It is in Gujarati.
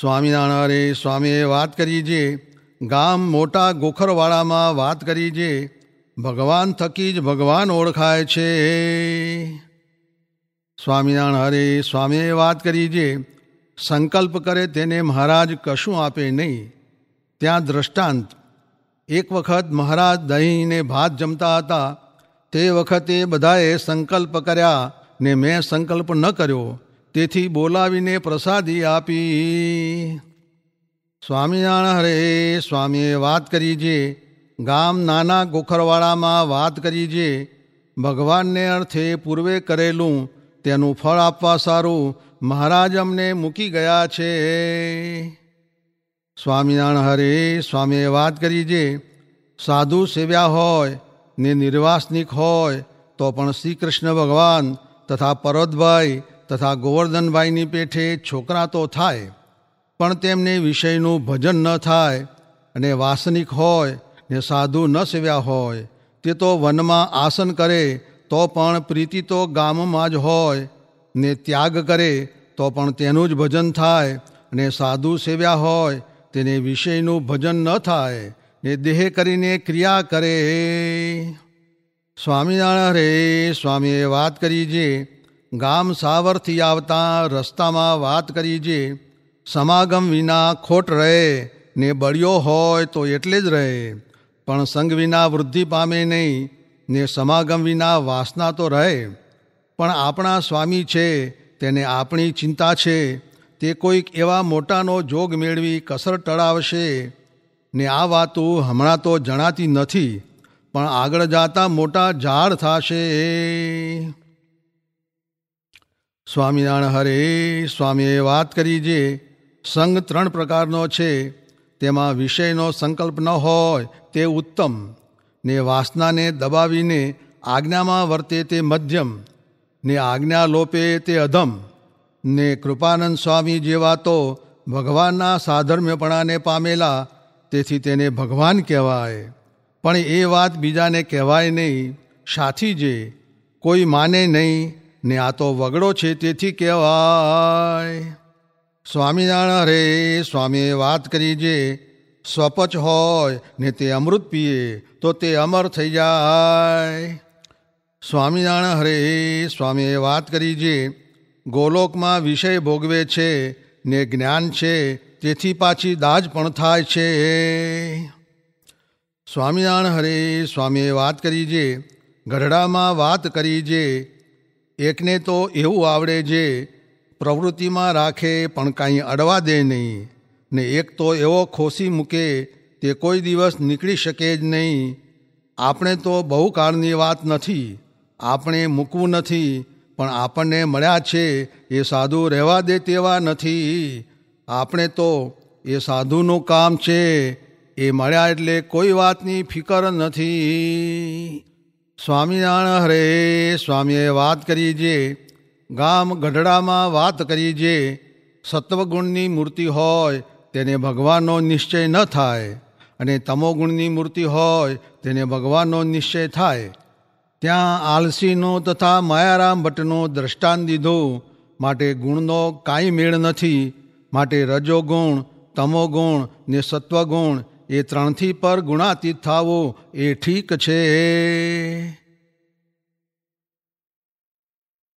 સ્વામિનારાયણ હરે સ્વામીએ વાત કરી છે ગામ મોટા ગોખરવાળામાં વાત કરી છે ભગવાન થકી જ ભગવાન ઓળખાય છે. સ્વામિનારાયણ હરે સ્વામીએ વાત કરી છે સંકલ્પ કરે તેને મહારાજ કશું આપે નહીં. ત્યાં દ્રષ્ટાંત. એક વખત મહારાજ દહીંને ભાત જમતા હતા. તે વખતે બધાએ સંકલ્પ કર્યા ને મેં સંકલ્પ ન કર્યો. તેથી બોલાવીને પ્રસાદી આપી. સ્વામિનારાયણ હરે સ્વામીએ વાત કરી છે ગામ નાના ગોખરવાળામાં વાત કરી છે ભગવાનને અર્થે પૂર્વે કરેલું, તેનું ફળ આપવા સારું, મહારાજ અમને મૂકી ગયા છે. સ્વામિનારાયણ હરે સ્વામીએ વાત કરી છે સાધુ સેવ્યા હોય, ને નિર્વાસનિક હોય, તો પણ શ્રી કૃષ્ણ ભગવાન તથા પરોતભાઈ તથા ગોવર્ધનભાઈની પેઠે છોકરા તો થાય, પણ તેમને વિષયનું ભજન ન થાય અને વાસનિક હોય ને સાધુ ન સેવ્યા હોય, તે તો વનમાં આસન કરે, તો પણ પ્રીતિ તો ગામમાં જ હોય, ને ત્યાગ કરે, તો પણ તેનું જ ભજન થાય અને સાધુ સેવ્યા હોય, તેને વિષયનું ભજન ન થાય, ને દેહ કરીને ક્રિયા કરે. સ્વામિનારાયણ રે સ્વામીએ વાત કરી છે ગામ સાવરથી આવતા રસ્તામાં વાત કરી જે, સમાગમ વિના ખોટ રહે, ને બળ્યો હોય તો એટલે જ રહે. પણ સંગ વિના વૃદ્ધિ પામે નહીં, ને સમાગમ વિના વાસના તો રહે. પણ આપણા સ્વામી છે, તેને આપણી ચિંતા છે, તે કોઈક એવા મોટાનો જોગ મેળવી કસર ટળાવશે. ને આ વાતું હમણાં તો જણાતી નથી, પણ આગળ જાતા મોટા ઝાડ થશે. સ્વામિનારાયણ હરે સ્વામીએ વાત કરી જે, સંગ ત્રણ પ્રકારનો છે, તેમાં વિષયનો સંકલ્પ ન હોય તે ઉત્તમ, ને વાસનાને દબાવીને આજ્ઞામાં વર્તે તે મધ્યમ, ને આજ્ઞા લોપે તે અધમ, ને કૃપાનંદ સ્વામી જેવા તો ભગવાનના સાધર્મ્યપણાને પામેલા, તેથી તેને ભગવાન કહેવાય. પણ એ વાત બીજાને કહેવાય નહીં. સાથી જે, કોઈ માને નહીં ને આ તો વગડો છે, તેથી કહેવાય. સ્વામિનારાયણ રે સ્વામીએ વાત કરી જે સ્વપચ હોય ને તે અમૃત પીએ, તો તે અમર થઈ જાય. સ્વામિનારાયણ હરે સ્વામીએ વાત કરી જે ગોલોકમાં વિષય ભોગવે છે ને જ્ઞાન છે, તેથી પાછી દાજ પણ થાય છે. સ્વામિનારાયણ હરે સ્વામીએ વાત કરી છે ગઢડામાં વાત કરી છે એકને તો એવું આવડે જે પ્રવૃત્તિમાં રાખે, પણ કાંઈ અડવા દે નહીં. ને એક તો એવો ખોસી મૂકે, તે કોઈ દિવસ નીકળી શકે જ નહીં. આપણે તો બહુ કાળની વાત નથી. આપણે મૂકવું નથી. પણ આપણને મળ્યા છે, એ સાધુ રહેવા દે તેવા નથી. આપણે તો એ સાધુનું કામ છે, એ મળ્યા એટલે કોઈ વાતની ફિકર નથી. સ્વામિનારાયણ હરે, સ્વામીએ વાત કરી જે, ગામ ગઢડામાં વાત કરી જે, સત્વગુણની મૂર્તિ હોય તેને ભગવાનનો નિશ્ચય ન થાય અને તમોગુણની મૂર્તિ હોય તેને ભગવાનનો નિશ્ચય થાય. ત્યાં આલસીનો તથા માયારામ ભટ્ટનો દ્રષ્ટાંત દીધું, માટે ગુણનો કાંઈ મેળ નથી, માટે રજોગુણ, તમોગુણ ને સત્વગુણ એ ત્રણથી પર ગુણાતીત થાવો એ ઠીક છે.